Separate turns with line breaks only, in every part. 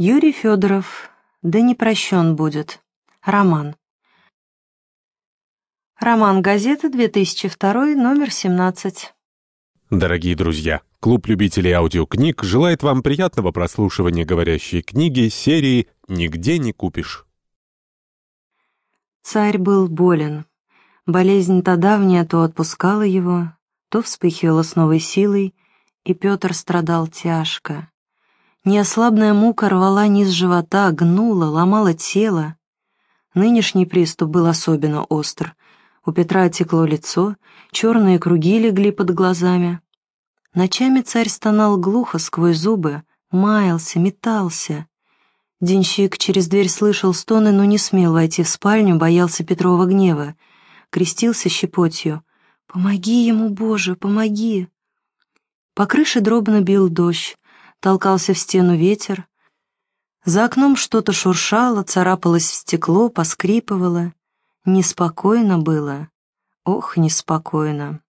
Юрий Федоров, да не прощен будет. Роман. Роман газеты, 2002, номер 17.
Дорогие друзья, клуб любителей аудиокниг желает вам приятного прослушивания говорящей книги серии «Нигде не купишь».
Царь был болен. Болезнь то давняя то отпускала его, то вспыхивала с новой силой, и Петр страдал тяжко. Неослабная мука рвала низ живота, гнула, ломала тело. Нынешний приступ был особенно остр. У Петра отекло лицо, черные круги легли под глазами. Ночами царь стонал глухо сквозь зубы, маялся, метался. Денщик через дверь слышал стоны, но не смел войти в спальню, боялся Петрова гнева. Крестился щепотью. «Помоги ему, Боже, помоги!» По крыше дробно бил дождь, толкался в стену ветер. За окном что-то шуршало, царапалось в стекло, поскрипывало. Неспокойно было. Ох, неспокойно.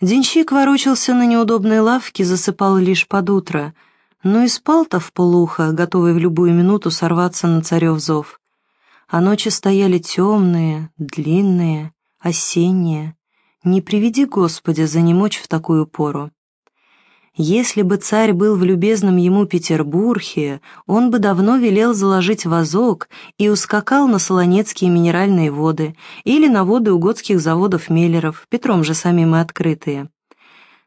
Денщик ворочался на неудобной лавке, засыпал лишь под утро, но и спал-то в полухо, готовый в любую минуту сорваться на царев зов. А ночи стояли темные, длинные, осенние. Не приведи, Господи, за немочь в такую пору. Если бы царь был в любезном ему Петербурге, он бы давно велел заложить вазок и ускакал на Солонецкие минеральные воды или на воды угодских заводов Меллеров, Петром же самим и открытые.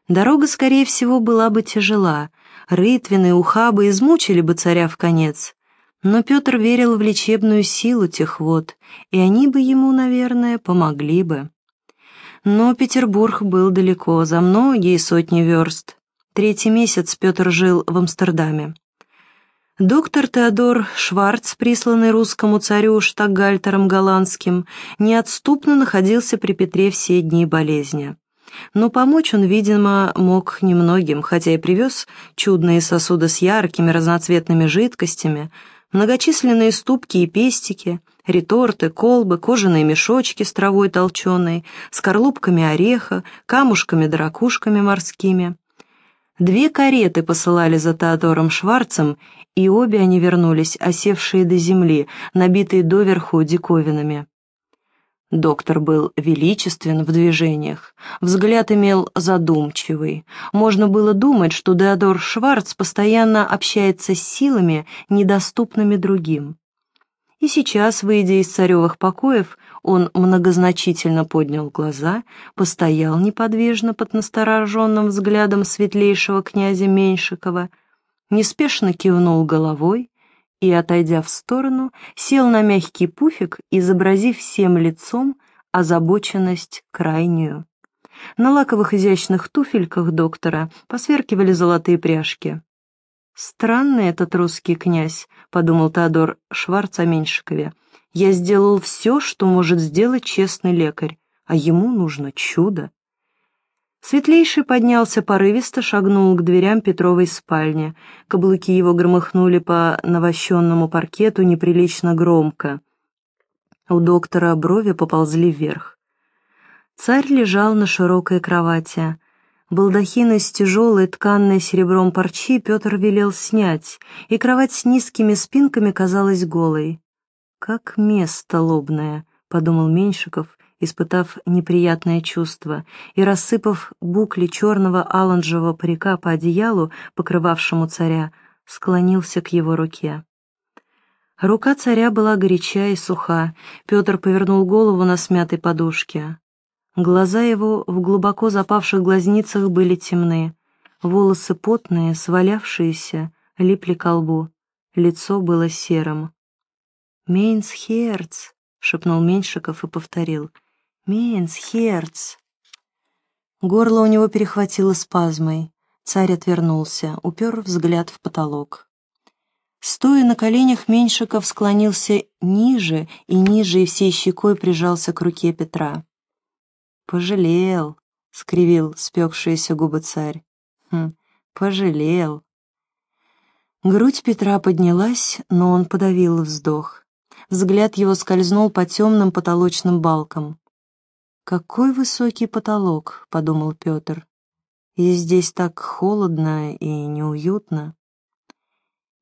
Дорога, скорее всего, была бы тяжела, рытвины, ухабы измучили бы царя в конец. Но Петр верил в лечебную силу тех вод, и они бы ему, наверное, помогли бы. Но Петербург был далеко, за многие сотни верст. Третий месяц Петр жил в Амстердаме. Доктор Теодор Шварц, присланный русскому царю Штагальтером Голландским, неотступно находился при Петре все дни болезни. Но помочь он, видимо, мог немногим, хотя и привез чудные сосуды с яркими разноцветными жидкостями, многочисленные ступки и пестики, реторты, колбы, кожаные мешочки с травой толченой, скорлупками ореха, камушками да ракушками морскими. Две кареты посылали за Теодором Шварцем, и обе они вернулись, осевшие до земли, набитые доверху диковинами. Доктор был величествен в движениях, взгляд имел задумчивый. Можно было думать, что Теодор Шварц постоянно общается с силами, недоступными другим. И сейчас, выйдя из царевых покоев, он многозначительно поднял глаза, постоял неподвижно под настороженным взглядом светлейшего князя Меньшикова, неспешно кивнул головой и, отойдя в сторону, сел на мягкий пуфик, изобразив всем лицом озабоченность крайнюю. На лаковых изящных туфельках доктора посверкивали золотые пряжки. «Странный этот русский князь», — подумал Теодор Шварц о Меньшикове. Я сделал все, что может сделать честный лекарь, а ему нужно чудо. Светлейший поднялся порывисто, шагнул к дверям Петровой спальни. Каблуки его громыхнули по навощенному паркету неприлично громко. У доктора брови поползли вверх. Царь лежал на широкой кровати. Балдахин из тяжелой, тканной серебром парчи Петр велел снять, и кровать с низкими спинками казалась голой. «Как место лобное», — подумал Меньшиков, испытав неприятное чувство, и, рассыпав букли черного аланжевого парика по одеялу, покрывавшему царя, склонился к его руке. Рука царя была горяча и суха, Петр повернул голову на смятой подушке. Глаза его в глубоко запавших глазницах были темны, волосы потные, свалявшиеся, липли к лбу, лицо было серым. «Мейнсхерц!» — шепнул Меньшиков и повторил. «Мейнсхерц!» Горло у него перехватило спазмой. Царь отвернулся, упер взгляд в потолок. Стоя на коленях, Меньшиков склонился ниже и ниже и всей щекой прижался к руке Петра. «Пожалел», — скривил спекшиеся губы царь. «Хм, пожалел». Грудь Петра поднялась, но он подавил вздох. Взгляд его скользнул по темным потолочным балкам. «Какой высокий потолок», — подумал Петр. «И здесь так холодно и неуютно».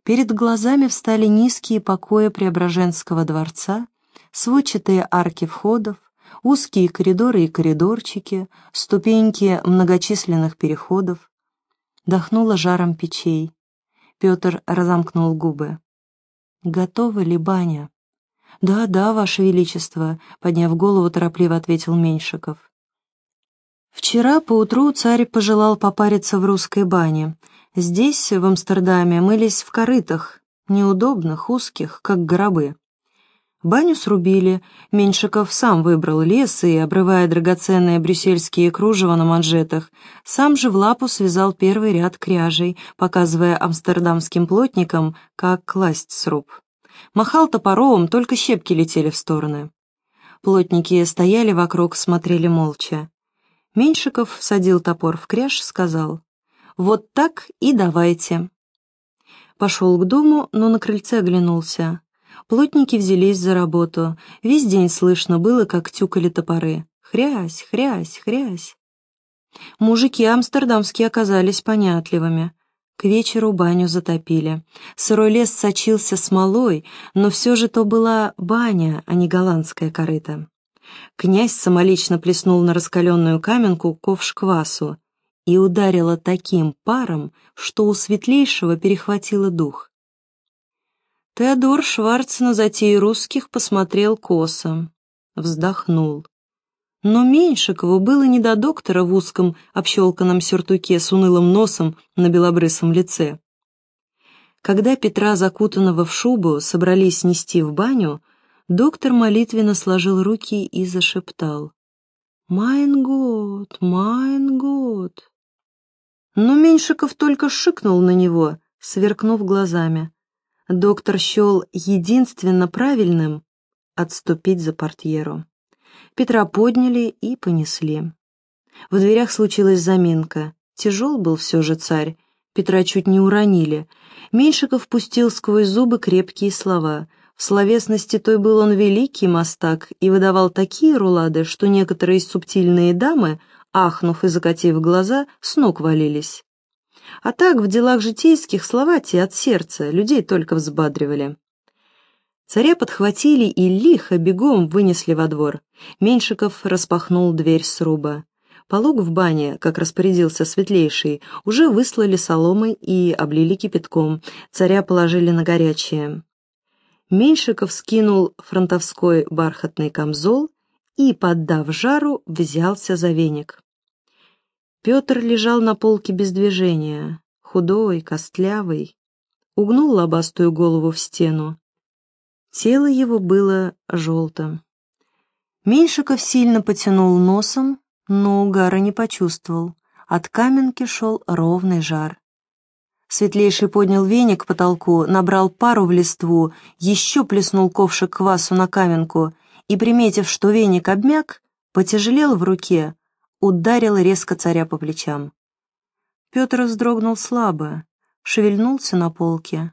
Перед глазами встали низкие покои Преображенского дворца, сводчатые арки входов, узкие коридоры и коридорчики, ступеньки многочисленных переходов. Дохнуло жаром печей. Петр разомкнул губы. «Готова ли баня?» «Да, да, Ваше Величество», — подняв голову, торопливо ответил Меньшиков. Вчера поутру царь пожелал попариться в русской бане. Здесь, в Амстердаме, мылись в корытах, неудобных, узких, как гробы. Баню срубили, Меньшиков сам выбрал лес и, обрывая драгоценные брюссельские кружева на манжетах, сам же в лапу связал первый ряд кряжей, показывая амстердамским плотникам, как класть сруб. Махал топором, только щепки летели в стороны. Плотники стояли вокруг, смотрели молча. Меньшиков садил топор в кряж, сказал «Вот так и давайте». Пошел к дому, но на крыльце оглянулся. Плотники взялись за работу. Весь день слышно было, как тюкали топоры. Хрясь, хрясь, хрясь. Мужики амстердамские оказались понятливыми. К вечеру баню затопили. Сырой лес сочился смолой, но все же то была баня, а не голландская корыта. Князь самолично плеснул на раскаленную каменку ковш квасу и ударила таким паром, что у светлейшего перехватило дух. Теодор Шварц на затеи русских посмотрел косо, вздохнул. Но Меньшикову было не до доктора в узком общелканном сюртуке с унылым носом на белобрысом лице. Когда Петра, закутанного в шубу, собрались нести в баню, доктор молитвенно сложил руки и зашептал. «Mein Gott, mein Gott». Но Меньшиков только шикнул на него, сверкнув глазами доктор счел единственно правильным отступить за портьеру. Петра подняли и понесли. В дверях случилась заминка. Тяжел был все же царь. Петра чуть не уронили. Меньшиков пустил сквозь зубы крепкие слова. В словесности той был он великий мастак и выдавал такие рулады, что некоторые субтильные дамы, ахнув и закатив глаза, с ног валились. А так, в делах житейских слова те от сердца, людей только взбадривали. Царя подхватили и лихо бегом вынесли во двор. Меньшиков распахнул дверь сруба. Полог в бане, как распорядился светлейший, уже выслали соломой и облили кипятком. Царя положили на горячее. Меньшиков скинул фронтовской бархатный камзол и, поддав жару, взялся за веник. Петр лежал на полке без движения, худой, костлявый, угнул лобастую голову в стену. Тело его было желтым. Меньшиков сильно потянул носом, но угара не почувствовал. От каменки шел ровный жар. Светлейший поднял веник к потолку, набрал пару в листву, еще плеснул ковшик квасу на каменку и, приметив, что веник обмяк, потяжелел в руке, ударил резко царя по плечам. Петр вздрогнул слабо, шевельнулся на полке.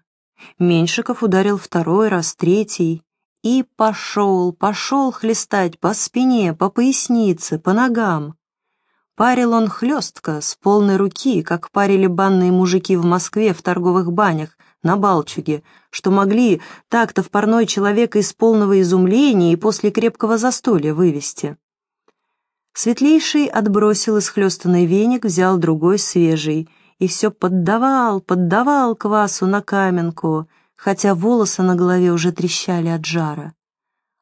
Меньшиков ударил второй раз, третий, и пошел, пошел хлестать по спине, по пояснице, по ногам. Парил он хлестко, с полной руки, как парили банные мужики в Москве в торговых банях, на Балчуге, что могли так-то в парной человека из полного изумления и после крепкого застолья вывести. Светлейший отбросил исхлестанный веник, взял другой свежий и все поддавал, поддавал квасу на каменку, хотя волосы на голове уже трещали от жара.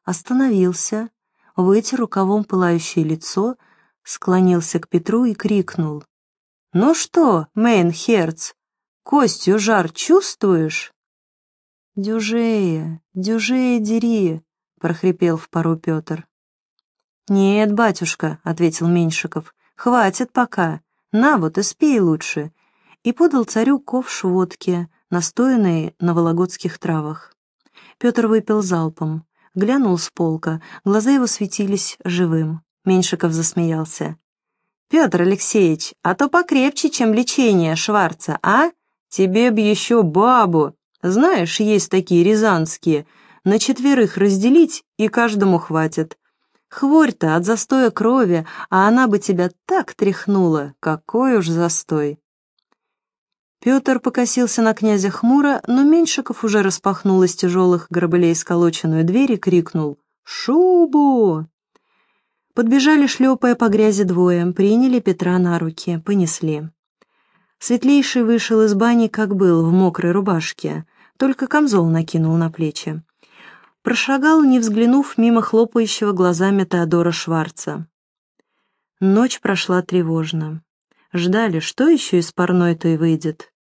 Остановился, вытер рукавом пылающее лицо, склонился к Петру и крикнул. «Ну что, Мейнхерц, костью жар чувствуешь?» «Дюжея, дюжея дери», — прохрипел в пару Петр. «Нет, батюшка», — ответил Меньшиков, — «хватит пока. На вот, испей лучше». И подал царю ковш водки, настоянной на вологодских травах. Петр выпил залпом, глянул с полка, глаза его светились живым. Меньшиков засмеялся. «Петр Алексеевич, а то покрепче, чем лечение Шварца, а? Тебе б еще бабу. Знаешь, есть такие рязанские. На четверых разделить, и каждому хватит. Хворь-то от застоя крови, а она бы тебя так тряхнула, какой уж застой. Петр покосился на князя хмуро, но Меньшиков уже распахнул из тяжелых гробылей сколоченную дверь и крикнул «Шубу!». Подбежали, шлепая по грязи двое, приняли Петра на руки, понесли. Светлейший вышел из бани, как был, в мокрой рубашке, только камзол накинул на плечи. Прошагал, не взглянув мимо хлопающего глазами Теодора Шварца. Ночь прошла тревожно. Ждали, что еще из парной той выйдет.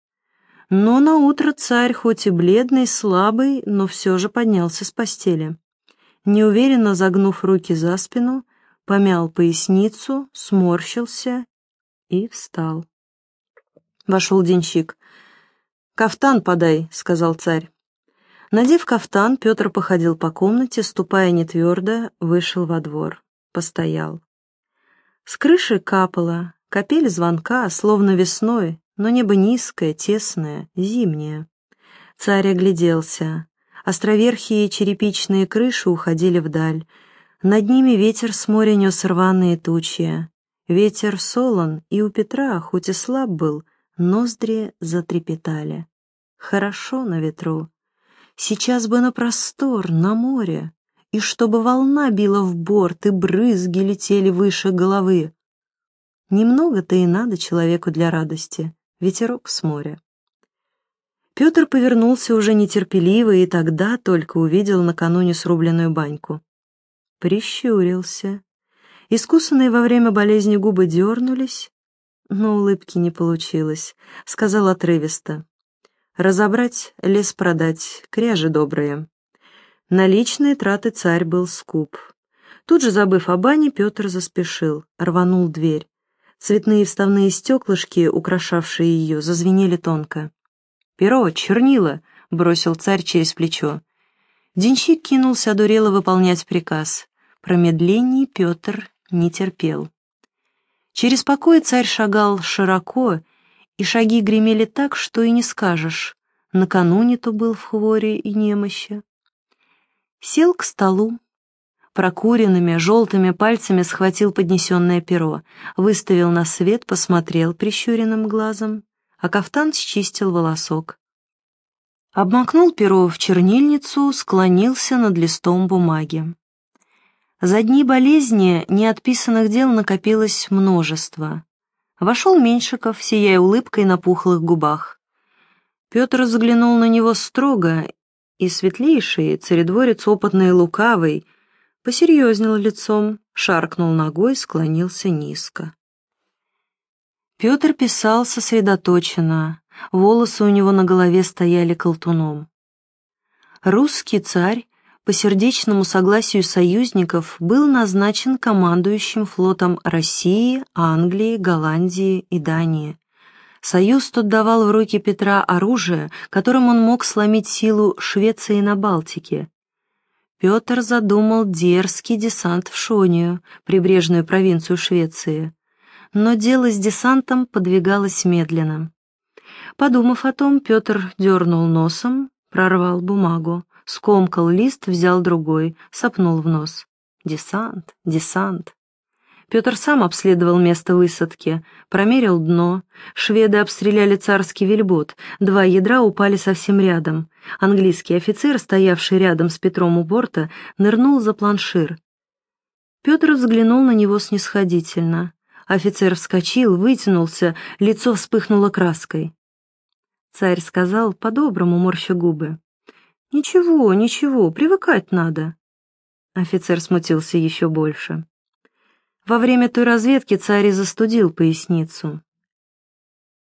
Но на утро царь, хоть и бледный, слабый, но все же поднялся с постели. Неуверенно загнув руки за спину, помял поясницу, сморщился и встал. Вошел денщик. «Кафтан подай», — сказал царь. Надев кафтан, Петр походил по комнате, ступая нетвердо, вышел во двор. Постоял. С крыши капало, капель звонка, словно весной, но небо низкое, тесное, зимнее. Царь огляделся. Островерхие черепичные крыши уходили вдаль. Над ними ветер с моря нес рваные тучи. Ветер солон, и у Петра, хоть и слаб был, ноздри затрепетали. Хорошо на ветру. Сейчас бы на простор, на море, и чтобы волна била в борт, и брызги летели выше головы. Немного-то и надо человеку для радости, ветерок с моря. Петр повернулся уже нетерпеливо и тогда только увидел накануне срубленную баньку. Прищурился. Искусанные во время болезни губы дернулись, но улыбки не получилось, сказал отрывисто. Разобрать, лес продать, кряжи добрые. На личные траты царь был скуп. Тут же, забыв о бане, Петр заспешил, рванул дверь. Цветные вставные стеклышки, украшавшие ее, зазвенели тонко. «Перо, чернила!» — бросил царь через плечо. Денщик кинулся одурело выполнять приказ. Промедлений Петр не терпел. Через покой царь шагал широко, и шаги гремели так, что и не скажешь. Накануне-то был в хворе и немощи. Сел к столу, прокуренными желтыми пальцами схватил поднесенное перо, выставил на свет, посмотрел прищуренным глазом, а кафтан счистил волосок. Обмакнул перо в чернильницу, склонился над листом бумаги. За дни болезни неотписанных дел накопилось множество. Вошел Меньшиков, сияя улыбкой на пухлых губах. Петр взглянул на него строго, и светлейший, царедворец опытный и лукавый, посерьезнел лицом, шаркнул ногой, склонился низко. Петр писал сосредоточенно, волосы у него на голове стояли колтуном. Русский царь по сердечному согласию союзников был назначен командующим флотом России, Англии, Голландии и Дании. Союз тот давал в руки Петра оружие, которым он мог сломить силу Швеции на Балтике. Петр задумал дерзкий десант в Шонию, прибрежную провинцию Швеции. Но дело с десантом подвигалось медленно. Подумав о том, Петр дернул носом, прорвал бумагу скомкал лист, взял другой, сопнул в нос. Десант, десант. Петр сам обследовал место высадки, промерил дно. Шведы обстреляли царский вельбот, два ядра упали совсем рядом. Английский офицер, стоявший рядом с Петром у борта, нырнул за планшир. Петр взглянул на него снисходительно. Офицер вскочил, вытянулся, лицо вспыхнуло краской. Царь сказал, по-доброму морща губы. «Ничего, ничего, привыкать надо». Офицер смутился еще больше. Во время той разведки царь застудил поясницу.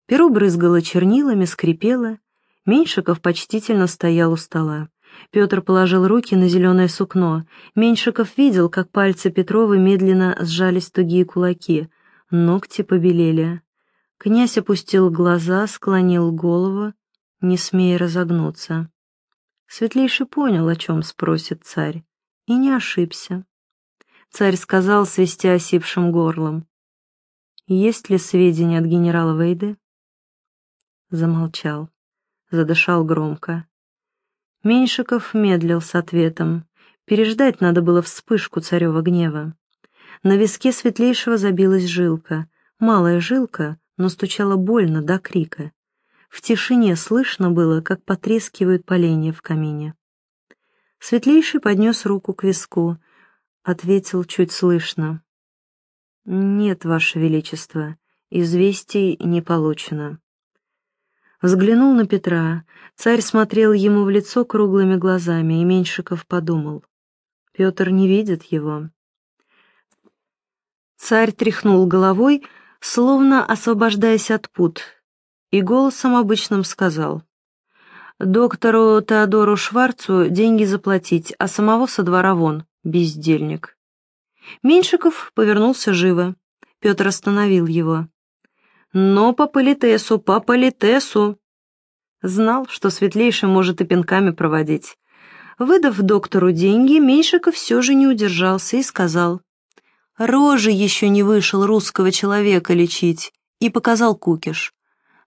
Перо брызгало чернилами, скрипело. Меньшиков почтительно стоял у стола. Петр положил руки на зеленое сукно. Меньшиков видел, как пальцы Петрова медленно сжались тугие кулаки. Ногти побелели. Князь опустил глаза, склонил голову, не смея разогнуться. Светлейший понял, о чем спросит царь, и не ошибся. Царь сказал, свистя осипшим горлом. «Есть ли сведения от генерала Вейды?» Замолчал, задышал громко. Меньшиков медлил с ответом. Переждать надо было вспышку царева гнева. На виске светлейшего забилась жилка. Малая жилка, но стучала больно до крика. В тишине слышно было, как потрескивают поленья в камине. Светлейший поднес руку к виску, ответил чуть слышно. «Нет, Ваше Величество, известий не получено». Взглянул на Петра, царь смотрел ему в лицо круглыми глазами, и Меньшиков подумал. Петр не видит его. Царь тряхнул головой, словно освобождаясь от пут, и голосом обычным сказал. «Доктору Теодору Шварцу деньги заплатить, а самого со двора вон, бездельник». Меньшиков повернулся живо. Петр остановил его. «Но по политесу, по политесу!» Знал, что светлейший может и пинками проводить. Выдав доктору деньги, Меньшиков все же не удержался и сказал. «Рожи еще не вышел русского человека лечить», и показал кукиш.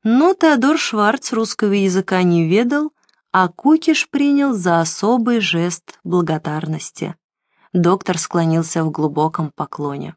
Но Теодор Шварц русского языка не ведал, а кукиш принял за особый жест благодарности. Доктор склонился в глубоком поклоне.